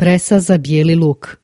presa za bijeli luk.